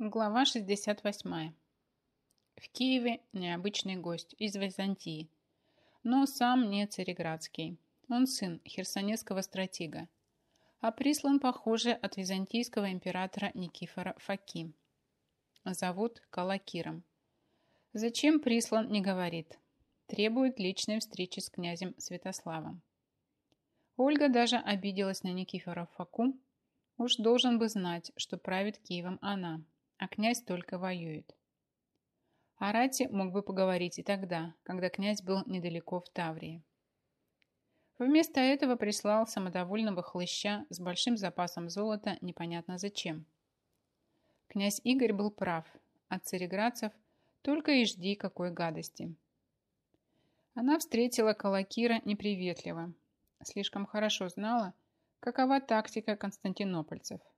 Глава 68. В Киеве необычный гость из Византии, но сам не цареградский. Он сын херсонесского стратега, а прислан, похоже, от византийского императора Никифора Факи. Зовут Калакиром. Зачем прислан, не говорит. Требует личной встречи с князем Святославом. Ольга даже обиделась на Никифора Факу. Уж должен бы знать, что правит Киевом она – а князь только воюет. О рате мог бы поговорить и тогда, когда князь был недалеко в Таврии. Вместо этого прислал самодовольного хлыща с большим запасом золота непонятно зачем. Князь Игорь был прав, от цареградцев только и жди какой гадости. Она встретила Калакира неприветливо, слишком хорошо знала, какова тактика константинопольцев –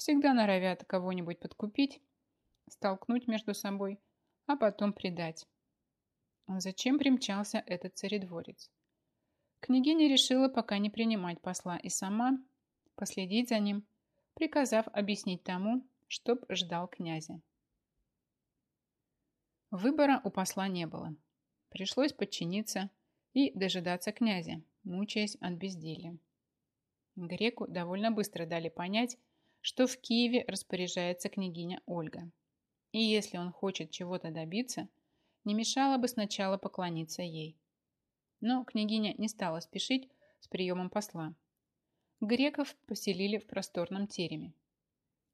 Всегда норовят кого-нибудь подкупить, столкнуть между собой, а потом предать. А зачем примчался этот царедворец? Княгиня решила пока не принимать посла и сама последить за ним, приказав объяснить тому, чтоб ждал князя. Выбора у посла не было. Пришлось подчиниться и дожидаться князя, мучаясь от безделия. Греку довольно быстро дали понять, что в Киеве распоряжается княгиня Ольга. И если он хочет чего-то добиться, не мешало бы сначала поклониться ей. Но княгиня не стала спешить с приемом посла. Греков поселили в просторном тереме.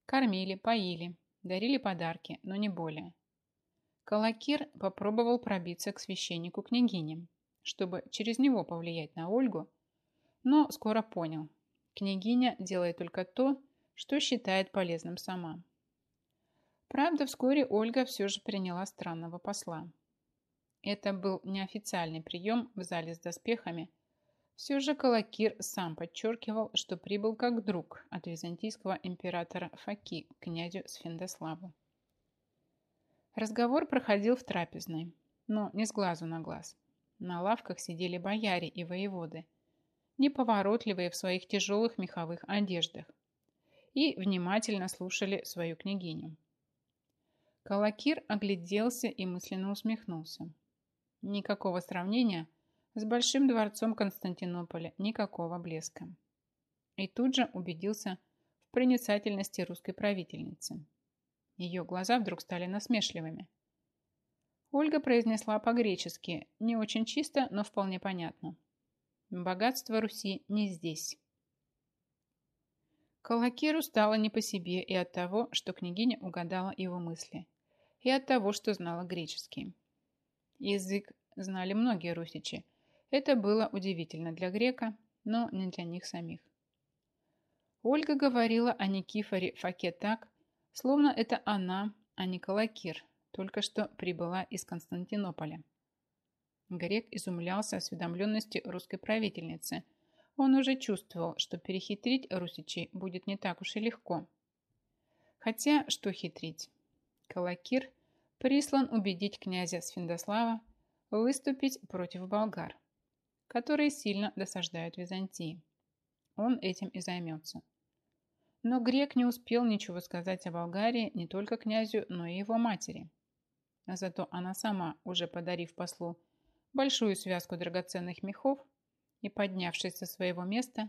Кормили, поили, дарили подарки, но не более. Калакир попробовал пробиться к священнику княгини, чтобы через него повлиять на Ольгу, но скоро понял, княгиня делает только то, что считает полезным сама. Правда, вскоре Ольга все же приняла странного посла. Это был неофициальный прием в зале с доспехами. Все же Калакир сам подчеркивал, что прибыл как друг от византийского императора Факи, князю Сфендославу. Разговор проходил в трапезной, но не с глазу на глаз. На лавках сидели бояре и воеводы, неповоротливые в своих тяжелых меховых одеждах, и внимательно слушали свою княгиню. Калакир огляделся и мысленно усмехнулся. Никакого сравнения с большим дворцом Константинополя, никакого блеска. И тут же убедился в проницательности русской правительницы. Ее глаза вдруг стали насмешливыми. Ольга произнесла по-гречески, не очень чисто, но вполне понятно. Богатство Руси не здесь. Калакиру стало не по себе и от того, что княгиня угадала его мысли, и от того, что знала греческий. Язык знали многие русичи. Это было удивительно для грека, но не для них самих. Ольга говорила о Никифоре Факе так, словно это она, а не Калакир, только что прибыла из Константинополя. Грек изумлялся осведомленности русской правительницы – он уже чувствовал, что перехитрить русичей будет не так уж и легко. Хотя, что хитрить? Калакир прислан убедить князя Сфиндослава выступить против болгар, которые сильно досаждают Византии. Он этим и займется. Но грек не успел ничего сказать о Болгарии не только князю, но и его матери. Зато она сама, уже подарив послу большую связку драгоценных мехов, и, поднявшись со своего места,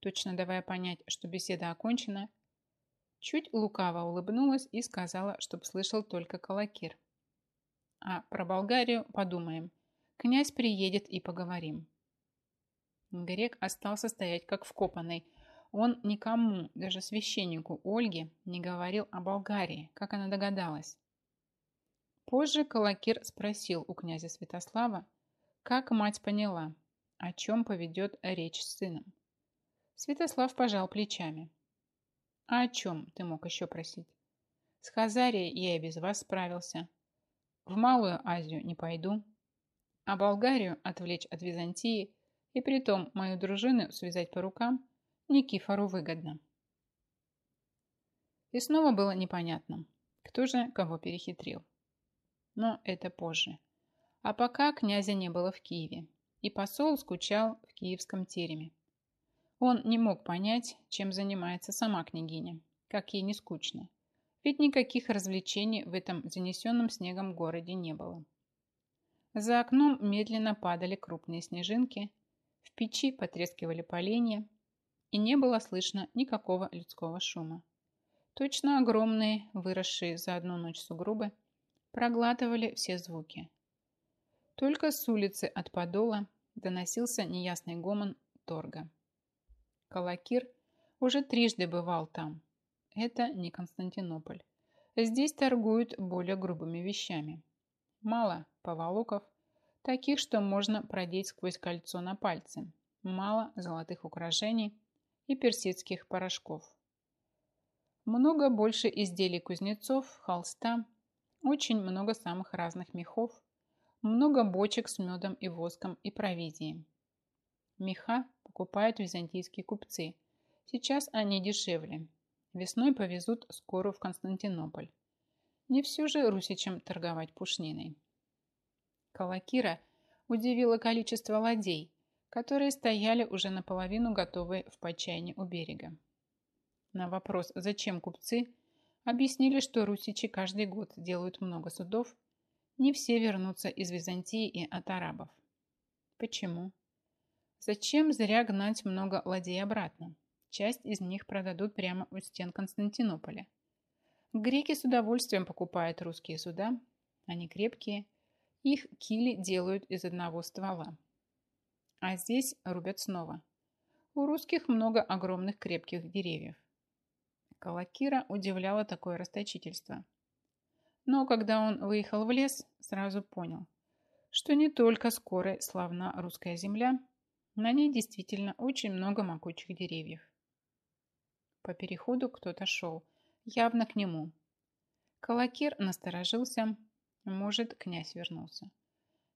точно давая понять, что беседа окончена, чуть лукаво улыбнулась и сказала, чтоб слышал только Калакир. А про Болгарию подумаем. Князь приедет и поговорим. Грек остался стоять как вкопанный. Он никому, даже священнику Ольге, не говорил о Болгарии, как она догадалась. Позже Калакир спросил у князя Святослава, как мать поняла, о чем поведет речь с сыном. Святослав пожал плечами. А о чем ты мог еще просить? С Хазарией я и без вас справился. В Малую Азию не пойду. А Болгарию отвлечь от Византии и притом мою дружину связать по рукам Никифору выгодно. И снова было непонятно, кто же кого перехитрил. Но это позже. А пока князя не было в Киеве и посол скучал в киевском тереме. Он не мог понять, чем занимается сама княгиня, как ей не скучно, ведь никаких развлечений в этом занесенном снегом городе не было. За окном медленно падали крупные снежинки, в печи потрескивали поленья, и не было слышно никакого людского шума. Точно огромные, выросшие за одну ночь сугробы, проглатывали все звуки. Только с улицы от подола доносился неясный гомон торга. Калакир уже трижды бывал там. Это не Константинополь. Здесь торгуют более грубыми вещами. Мало поволоков, таких, что можно продеть сквозь кольцо на пальце. Мало золотых украшений и персидских порошков. Много больше изделий кузнецов, холста, очень много самых разных мехов, много бочек с медом и воском и провизией. Меха покупают византийские купцы. Сейчас они дешевле. Весной повезут скоро в Константинополь. Не все же русичам торговать пушниной. Калакира удивило количество ладей, которые стояли уже наполовину готовые в почайне у берега. На вопрос, зачем купцы, объяснили, что русичи каждый год делают много судов, не все вернутся из Византии и от арабов. Почему? Зачем зря гнать много ладей обратно? Часть из них продадут прямо у стен Константинополя. Греки с удовольствием покупают русские суда. Они крепкие. Их кили делают из одного ствола. А здесь рубят снова. У русских много огромных крепких деревьев. Калакира удивляло такое расточительство. Но когда он выехал в лес, сразу понял, что не только скоро славна русская земля, на ней действительно очень много могучих деревьев. По переходу кто-то шел, явно к нему. Калакир насторожился, может, князь вернулся.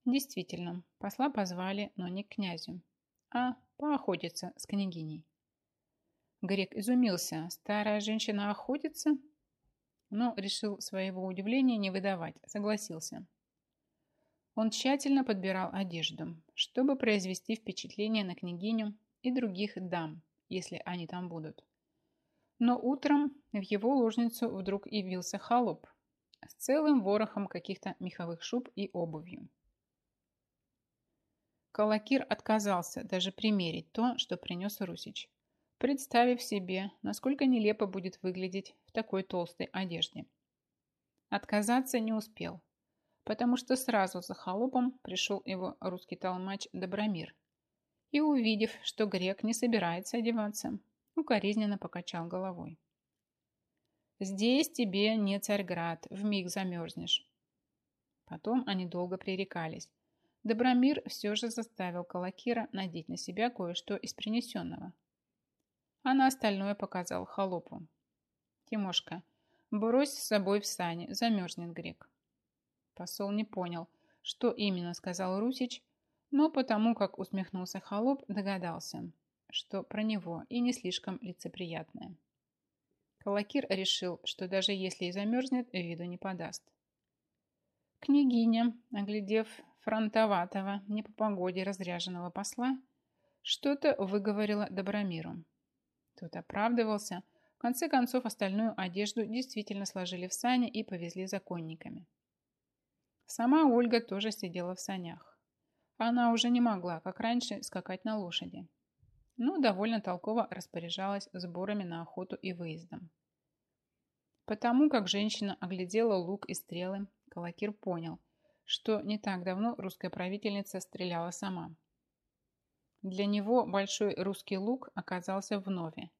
Действительно, посла позвали, но не к князю, а поохотиться с княгиней. Грек изумился. Старая женщина охотится? Но решил своего удивления не выдавать, согласился. Он тщательно подбирал одежду, чтобы произвести впечатление на княгиню и других дам, если они там будут. Но утром в его ложницу вдруг явился холоп с целым ворохом каких-то меховых шуб и обувью. Калакир отказался даже примерить то, что принес Русич представив себе, насколько нелепо будет выглядеть в такой толстой одежде. Отказаться не успел, потому что сразу за холопом пришел его русский толмач Добромир и, увидев, что грек не собирается одеваться, укоризненно покачал головой. «Здесь тебе не Царьград, вмиг замерзнешь». Потом они долго пререкались. Добромир все же заставил Калакира надеть на себя кое-что из принесенного – а на остальное показал холопу. «Тимошка, брось с собой в сани, замерзнет грек». Посол не понял, что именно сказал Русич, но потому как усмехнулся холоп, догадался, что про него и не слишком лицеприятное. Калакир решил, что даже если и замерзнет, виду не подаст. Княгиня, оглядев фронтоватого, не по погоде разряженного посла, что-то выговорила Добромиру. Тот оправдывался. В конце концов, остальную одежду действительно сложили в сани и повезли законниками. Сама Ольга тоже сидела в санях. Она уже не могла, как раньше, скакать на лошади. Но довольно толково распоряжалась сборами на охоту и выездом. Потому как женщина оглядела лук и стрелы, Калакир понял, что не так давно русская правительница стреляла сама. Для него большой русский лук оказался в нове.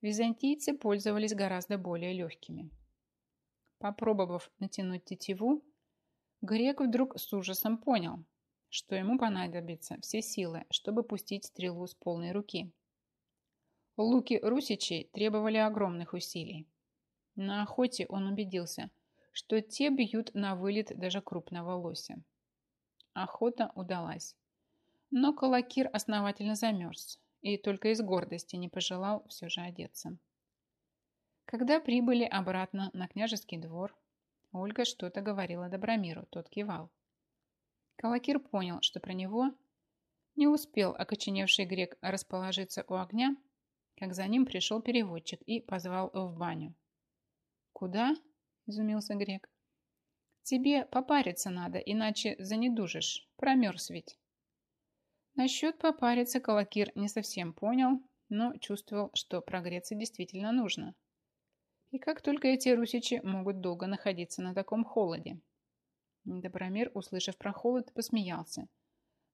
Византийцы пользовались гораздо более легкими. Попробовав натянуть тетиву, грек вдруг с ужасом понял, что ему понадобятся все силы, чтобы пустить стрелу с полной руки. Луки русичей требовали огромных усилий. На охоте он убедился, что те бьют на вылет даже крупного лося. Охота удалась. Но Калакир основательно замерз и только из гордости не пожелал все же одеться. Когда прибыли обратно на княжеский двор, Ольга что-то говорила Добромиру, тот кивал. Калакир понял, что про него не успел окоченевший грек расположиться у огня, как за ним пришел переводчик и позвал в баню. «Куда?» – изумился Грек. «Тебе попариться надо, иначе занедужишь. Промерз ведь». Насчет попариться Калакир не совсем понял, но чувствовал, что прогреться действительно нужно. И как только эти русичи могут долго находиться на таком холоде? Добромир, услышав про холод, посмеялся.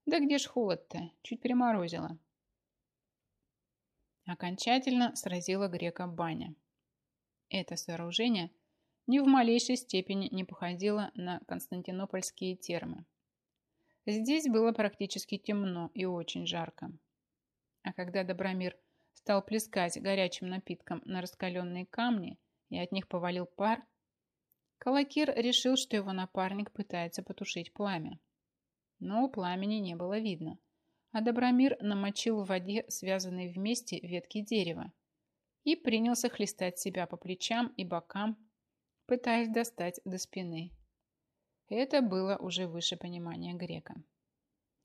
Да где ж холод-то? Чуть приморозило. Окончательно сразила грека баня. Это сооружение ни в малейшей степени не походило на константинопольские термы. Здесь было практически темно и очень жарко. А когда Добромир стал плескать горячим напитком на раскаленные камни и от них повалил пар, Калакир решил, что его напарник пытается потушить пламя. Но у пламени не было видно, а Добромир намочил в воде связанные вместе ветки дерева и принялся хлестать себя по плечам и бокам, пытаясь достать до спины. Это было уже выше понимания грека.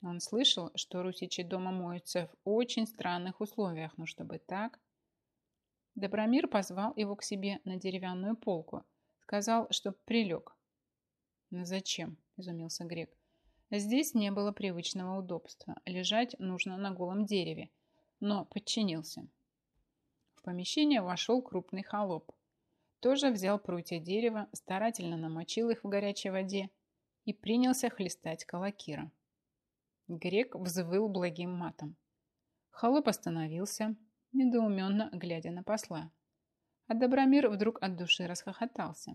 Он слышал, что русичи дома моются в очень странных условиях, но чтобы так... Добромир позвал его к себе на деревянную полку, сказал, чтоб прилег. «Но зачем?» – изумился грек. Здесь не было привычного удобства. Лежать нужно на голом дереве, но подчинился. В помещение вошел крупный холоп. Тоже взял прутья дерева, старательно намочил их в горячей воде и принялся хлестать калакира. Грек взвыл благим матом. Холоп остановился, недоуменно глядя на посла. А Добромир вдруг от души расхохотался.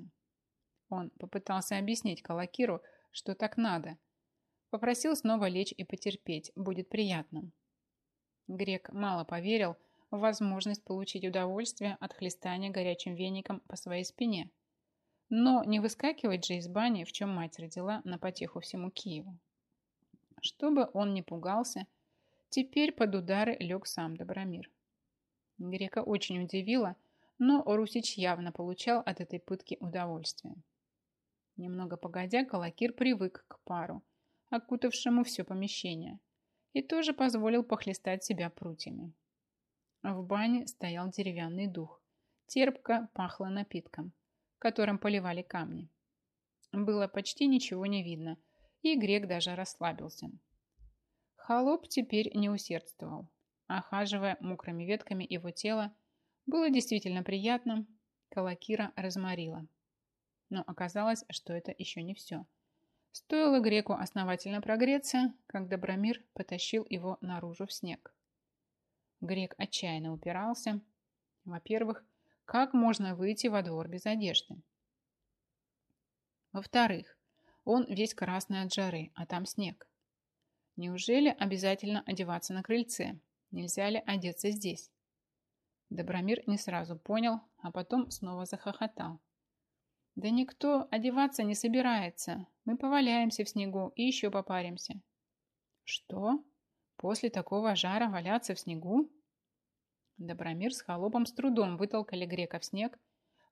Он попытался объяснить Калакиру, что так надо. Попросил снова лечь и потерпеть, будет приятно. Грек мало поверил возможность получить удовольствие от хлестания горячим веником по своей спине. Но не выскакивать же из бани, в чем мать родила, на потеху всему Киеву. Чтобы он не пугался, теперь под удары лег сам Добромир. Грека очень удивило, но Русич явно получал от этой пытки удовольствие. Немного погодя, Калакир привык к пару, окутавшему все помещение, и тоже позволил похлестать себя прутьями. В бане стоял деревянный дух. Терпко пахло напитком, которым поливали камни. Было почти ничего не видно, и грек даже расслабился. Холоп теперь не усердствовал. Охаживая мокрыми ветками его тело, было действительно приятно, Калакира разморила. Но оказалось, что это еще не все. Стоило греку основательно прогреться, как Добромир потащил его наружу в снег. Грек отчаянно упирался. Во-первых, как можно выйти во двор без одежды? Во-вторых, он весь красный от жары, а там снег. Неужели обязательно одеваться на крыльце? Нельзя ли одеться здесь? Добромир не сразу понял, а потом снова захохотал. Да никто одеваться не собирается. Мы поваляемся в снегу и еще попаримся. Что? После такого жара валяться в снегу? Добромир с холопом с трудом вытолкали грека в снег.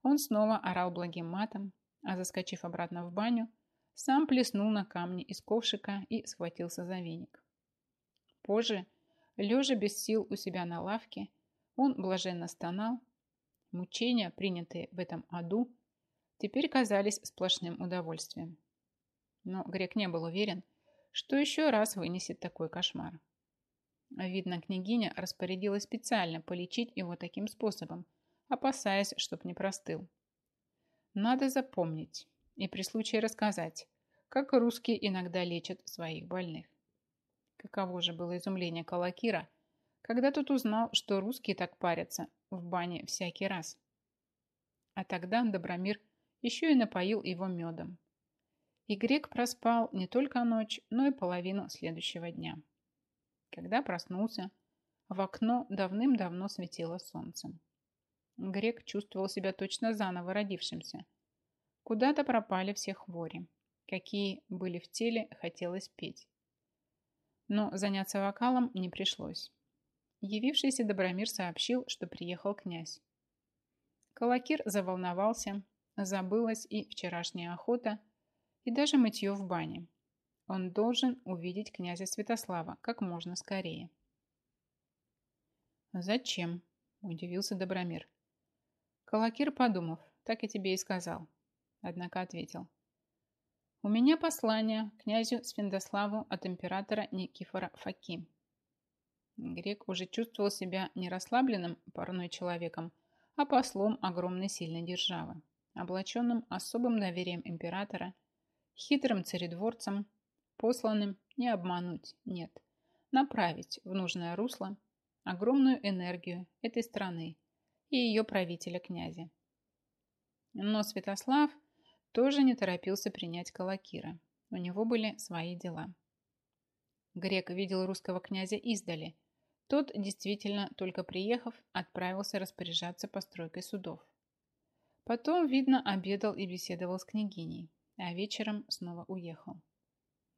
Он снова орал благим матом, а заскочив обратно в баню, сам плеснул на камни из ковшика и схватился за веник. Позже, лежа без сил у себя на лавке, он блаженно стонал. Мучения, принятые в этом аду, теперь казались сплошным удовольствием. Но Грек не был уверен, что еще раз вынесет такой кошмар. Видно, княгиня распорядилась специально полечить его таким способом, опасаясь, чтоб не простыл. Надо запомнить, и при случае рассказать, как русские иногда лечат своих больных. Каково же было изумление Калакира, когда тот узнал, что русские так парятся в бане всякий раз. А тогда Добромир еще и напоил его медом. И грек проспал не только ночь, но и половину следующего дня. Когда проснулся, в окно давным-давно светило солнце. Грек чувствовал себя точно заново родившимся – Куда-то пропали все хвори. Какие были в теле, хотелось петь. Но заняться вокалом не пришлось. Явившийся Добромир сообщил, что приехал князь. Калакир заволновался, забылась и вчерашняя охота, и даже мытье в бане. Он должен увидеть князя Святослава как можно скорее. «Зачем?» – удивился Добромир. Калакир, подумав, так и тебе и сказал. Однако ответил. У меня послание князю Свендославу от императора Никифора Факи. Грек уже чувствовал себя не расслабленным парной человеком, а послом огромной сильной державы, облаченным особым доверием императора, хитрым царедворцем, посланным не обмануть, нет, направить в нужное русло огромную энергию этой страны и ее правителя князя. Но Святослав тоже не торопился принять Калакира. У него были свои дела. Грек видел русского князя издали. Тот, действительно, только приехав, отправился распоряжаться постройкой судов. Потом, видно, обедал и беседовал с княгиней, а вечером снова уехал.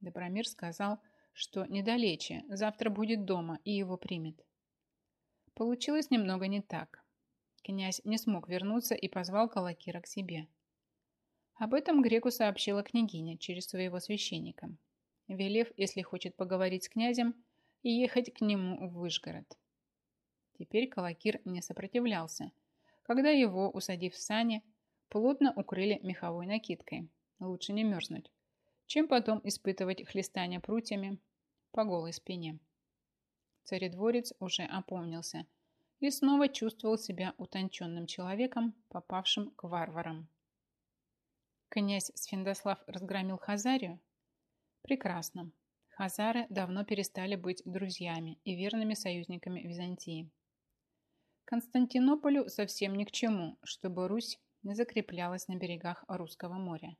Добромир сказал, что недалече, завтра будет дома и его примет. Получилось немного не так. Князь не смог вернуться и позвал Калакира к себе. Об этом греку сообщила княгиня через своего священника, велев, если хочет поговорить с князем, и ехать к нему в Вышгород. Теперь Калакир не сопротивлялся, когда его, усадив в сани, плотно укрыли меховой накидкой. Лучше не мерзнуть, чем потом испытывать хлестание прутьями по голой спине. Царедворец уже опомнился и снова чувствовал себя утонченным человеком, попавшим к варварам. Князь Свиндослав разгромил Хазарию? Прекрасно. Хазары давно перестали быть друзьями и верными союзниками Византии. Константинополю совсем ни к чему, чтобы Русь не закреплялась на берегах Русского моря.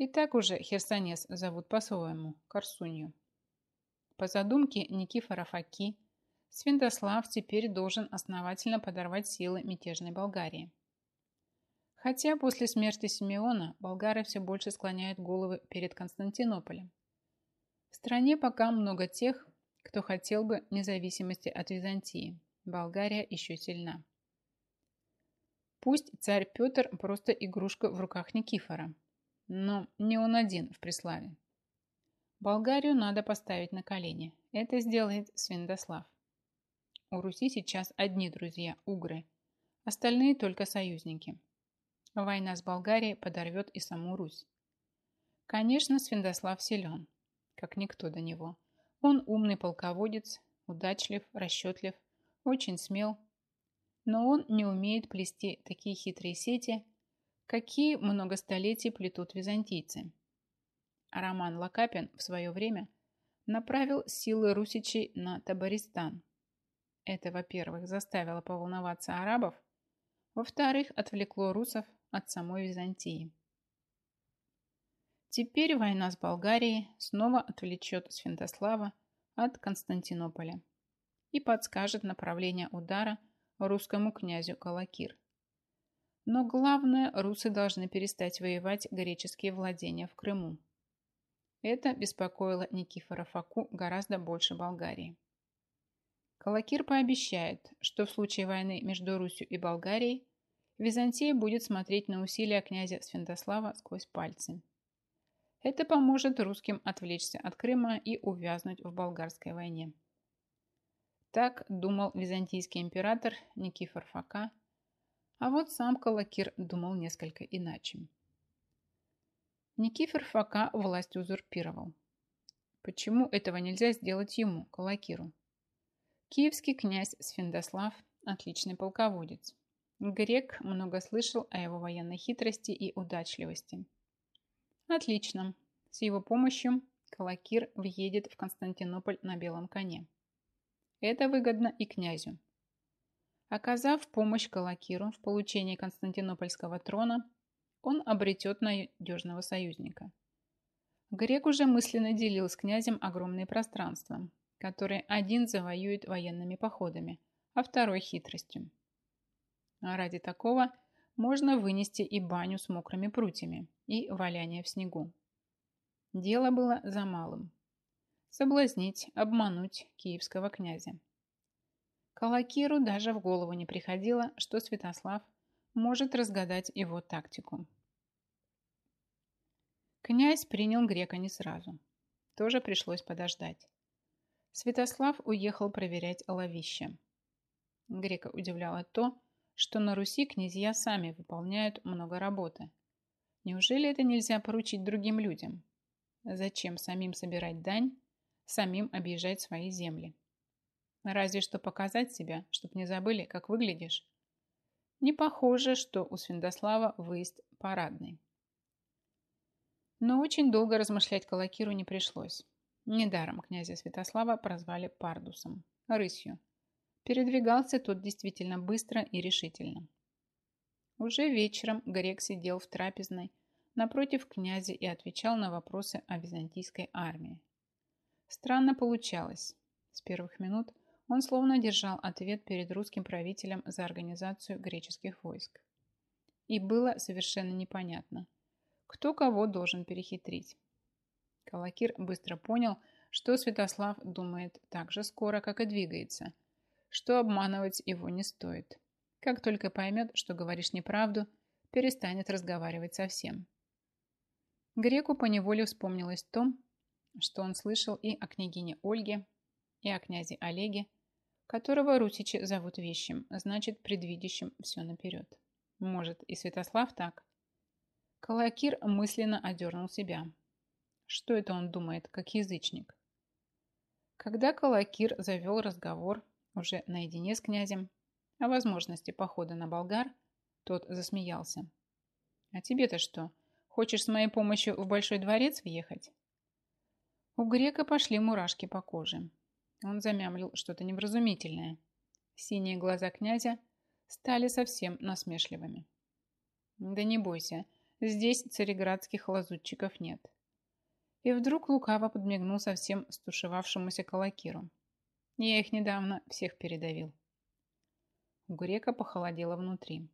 И так уже Херсонес зовут по-своему, Корсунью. По задумке Никифора Факи, Свиндослав теперь должен основательно подорвать силы мятежной Болгарии. Хотя после смерти Симеона болгары все больше склоняют головы перед Константинополем. В стране пока много тех, кто хотел бы независимости от Византии. Болгария еще сильна. Пусть царь Петр просто игрушка в руках Никифора, но не он один в Преславе. Болгарию надо поставить на колени. Это сделает Свиндослав. У Руси сейчас одни друзья – угры. Остальные только союзники. Война с Болгарией подорвет и саму Русь. Конечно, Свиндослав силен, как никто до него. Он умный полководец, удачлив, расчетлив, очень смел. Но он не умеет плести такие хитрые сети, какие много столетий плетут византийцы. Роман Лакапин в свое время направил силы русичей на Табаристан. Это, во-первых, заставило поволноваться арабов, во-вторых, отвлекло русов от самой Византии. Теперь война с Болгарией снова отвлечет Святослава от Константинополя и подскажет направление удара русскому князю Калакир. Но главное, русы должны перестать воевать греческие владения в Крыму. Это беспокоило Никифора Факу гораздо больше Болгарии. Калакир пообещает, что в случае войны между Русью и Болгарией Византия будет смотреть на усилия князя Святослава сквозь пальцы. Это поможет русским отвлечься от Крыма и увязнуть в болгарской войне. Так думал византийский император Никифор Фака, а вот сам Калакир думал несколько иначе. Никифор Фока власть узурпировал. Почему этого нельзя сделать ему, Калакиру? Киевский князь Свиндослав – отличный полководец. Грек много слышал о его военной хитрости и удачливости. Отлично. С его помощью Калакир въедет в Константинополь на белом коне. Это выгодно и князю. Оказав помощь Калакиру в получении Константинопольского трона, он обретет надежного союзника. Грек уже мысленно делил с князем огромные пространства, которые один завоюет военными походами, а второй хитростью. А ради такого можно вынести и баню с мокрыми прутьями, и валяние в снегу. Дело было за малым. Соблазнить, обмануть киевского князя. Калакиру даже в голову не приходило, что Святослав – может разгадать его тактику. Князь принял грека не сразу. Тоже пришлось подождать. Святослав уехал проверять ловище. Грека удивляло то, что на Руси князья сами выполняют много работы. Неужели это нельзя поручить другим людям? Зачем самим собирать дань, самим объезжать свои земли? Разве что показать себя, чтоб не забыли, как выглядишь. Не похоже, что у Свиндослава выезд парадный. Но очень долго размышлять Калакиру не пришлось. Недаром князя Святослава прозвали Пардусом, рысью. Передвигался тот действительно быстро и решительно. Уже вечером грек сидел в трапезной напротив князя и отвечал на вопросы о византийской армии. Странно получалось. С первых минут он словно держал ответ перед русским правителем за организацию греческих войск. И было совершенно непонятно, кто кого должен перехитрить. Калакир быстро понял, что Святослав думает так же скоро, как и двигается, что обманывать его не стоит. Как только поймет, что говоришь неправду, перестанет разговаривать совсем. Греку поневоле вспомнилось то, что он слышал и о княгине Ольге, и о князе Олеге, которого русичи зовут вещим, значит, предвидящим все наперед. Может, и Святослав так? Калакир мысленно одернул себя. Что это он думает, как язычник? Когда Калакир завел разговор уже наедине с князем о возможности похода на болгар, тот засмеялся. «А тебе-то что, хочешь с моей помощью в Большой дворец въехать?» У грека пошли мурашки по коже. Он замямлил что-то невразумительное. Синие глаза князя стали совсем насмешливыми. «Да не бойся, здесь цареградских лазутчиков нет». И вдруг лукаво подмигнул совсем стушевавшемуся калакиру. «Я их недавно всех передавил». У грека похолодело внутри.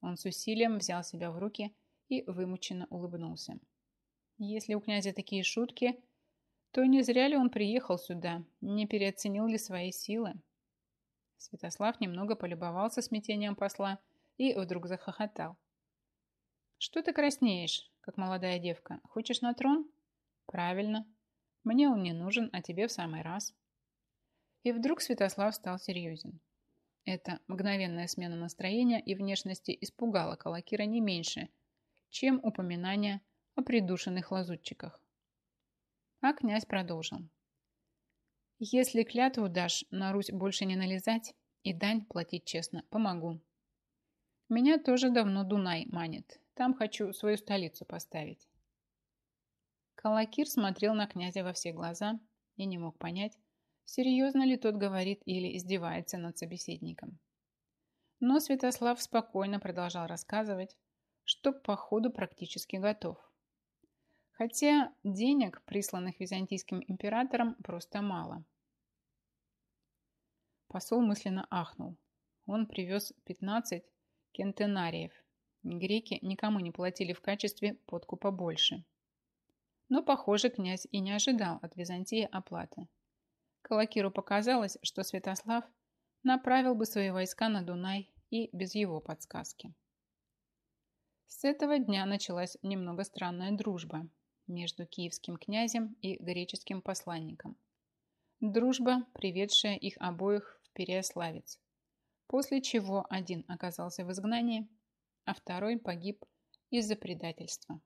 Он с усилием взял себя в руки и вымученно улыбнулся. Если у князя такие шутки, то не зря ли он приехал сюда, не переоценил ли свои силы? Святослав немного полюбовался смятением посла и вдруг захохотал. «Что ты краснеешь, как молодая девка? Хочешь на трон?» «Правильно. Мне он не нужен, а тебе в самый раз». И вдруг Святослав стал серьезен. Эта мгновенная смена настроения и внешности испугала Калакира не меньше, чем упоминание о придушенных лазутчиках. А князь продолжил. «Если клятву дашь, на Русь больше не налезать и дань платить честно, помогу. Меня тоже давно Дунай манит. Там хочу свою столицу поставить». Калакир смотрел на князя во все глаза и не мог понять, серьезно ли тот говорит или издевается над собеседником. Но Святослав спокойно продолжал рассказывать, что походу практически готов. Хотя денег, присланных византийским императором, просто мало. Посол мысленно ахнул. Он привез 15 кентенариев. Греки никому не платили в качестве подкупа больше. Но, похоже, князь и не ожидал от Византии оплаты. Калакиру показалось, что Святослав направил бы свои войска на Дунай и без его подсказки. С этого дня началась немного странная дружба между киевским князем и греческим посланником. Дружба, приведшая их обоих в Переославец, после чего один оказался в изгнании, а второй погиб из-за предательства.